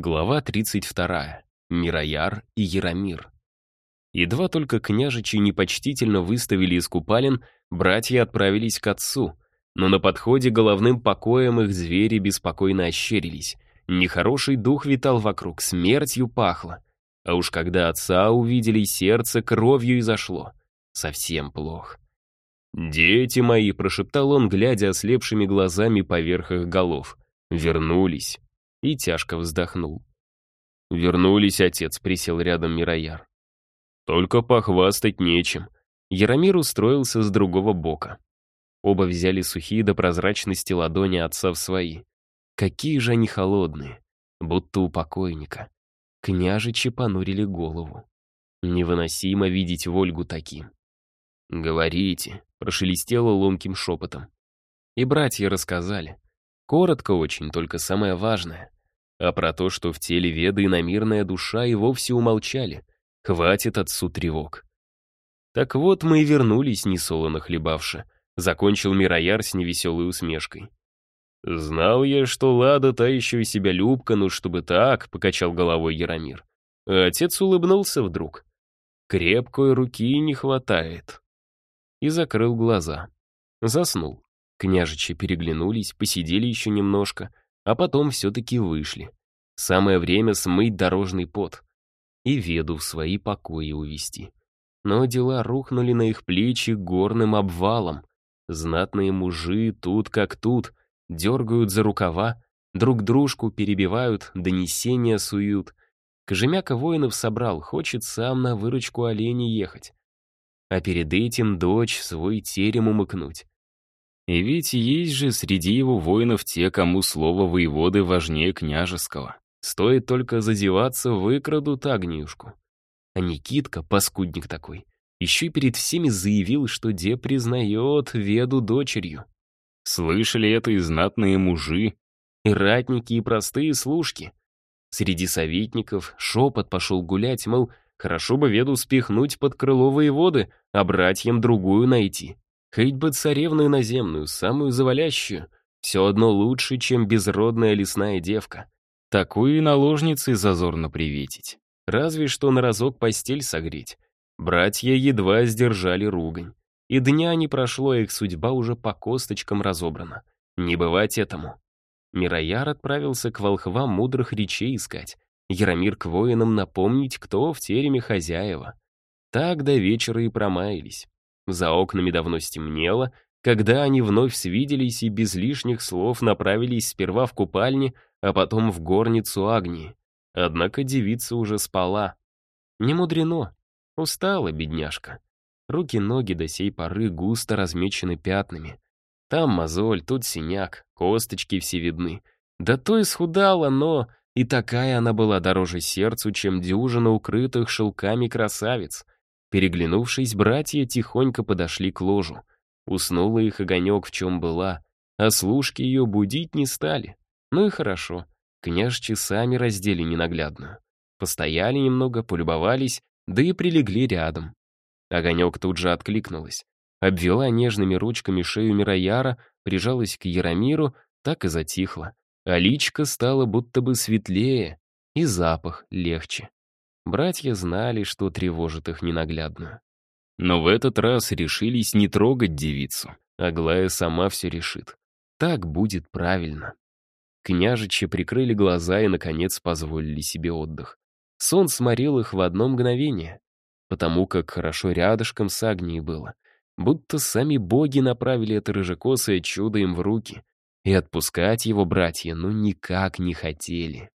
Глава 32. Мирояр и Яромир. Едва только княжичи непочтительно выставили из купалин, братья отправились к отцу, но на подходе головным покоем их звери беспокойно ощерились. Нехороший дух витал вокруг, смертью пахло. А уж когда отца увидели, сердце кровью изошло. Совсем плохо. «Дети мои», — прошептал он, глядя ослепшими глазами поверх их голов, — «вернулись» и тяжко вздохнул. «Вернулись, отец», — присел рядом Мирояр. «Только похвастать нечем». Яромир устроился с другого бока. Оба взяли сухие до прозрачности ладони отца в свои. Какие же они холодные, будто у покойника. Княжичи понурили голову. Невыносимо видеть Вольгу таким. «Говорите», — прошелестело ломким шепотом. И братья рассказали. Коротко очень, только самое важное. А про то, что в теле Веды иномирная душа, и вовсе умолчали. Хватит отцу тревог. Так вот мы и вернулись, несолоно хлебавши. Закончил Мирояр с невеселой усмешкой. «Знал я, что Лада та еще и себя любка, ну чтобы так», — покачал головой Яромир. А отец улыбнулся вдруг. «Крепкой руки не хватает». И закрыл глаза. Заснул. Княжичи переглянулись, посидели еще немножко, а потом все-таки вышли. Самое время смыть дорожный пот и веду в свои покои увести. Но дела рухнули на их плечи горным обвалом. Знатные мужи тут как тут, дергают за рукава, друг дружку перебивают, донесения суют. Кожемяка воинов собрал, хочет сам на выручку оленей ехать. А перед этим дочь свой терем умыкнуть. И ведь есть же среди его воинов те, кому слово воеводы важнее княжеского. Стоит только задеваться, выкрадут Агниюшку. А Никитка, паскудник такой, еще и перед всеми заявил, что де признает Веду дочерью. Слышали это и знатные мужи, и ратники, и простые служки. Среди советников шепот пошел гулять, мол, хорошо бы Веду спихнуть под крыло воеводы, а братьям другую найти. Хоть бы царевну иноземную, самую завалящую, все одно лучше, чем безродная лесная девка. Такую и наложницей зазорно приветить. Разве что на разок постель согреть. Братья едва сдержали ругань. И дня не прошло, их судьба уже по косточкам разобрана. Не бывать этому. Мирояр отправился к волхвам мудрых речей искать. Яромир к воинам напомнить, кто в тереме хозяева. Так до вечера и промаялись. За окнами давно стемнело, когда они вновь свиделись и без лишних слов направились сперва в купальни, а потом в горницу Агнии. Однако девица уже спала. Не мудрено. Устала бедняжка. Руки-ноги до сей поры густо размечены пятнами. Там мозоль, тут синяк, косточки все видны. Да то исхудала, но и такая она была дороже сердцу, чем дюжина укрытых шелками красавиц — Переглянувшись, братья тихонько подошли к ложу. Уснула их огонек, в чем была, а служки ее будить не стали. Ну и хорошо, княжчи сами раздели ненаглядную. Постояли немного, полюбовались, да и прилегли рядом. Огонек тут же откликнулась. Обвела нежными ручками шею Мирояра, прижалась к Яромиру, так и затихла. А личка стала будто бы светлее, и запах легче. Братья знали, что тревожит их ненаглядно. Но в этот раз решились не трогать девицу. Аглая сама все решит. Так будет правильно. Княжичи прикрыли глаза и, наконец, позволили себе отдых. Сон сморил их в одно мгновение, потому как хорошо рядышком с Агнией было. Будто сами боги направили это рыжекосое чудо им в руки. И отпускать его братья ну никак не хотели.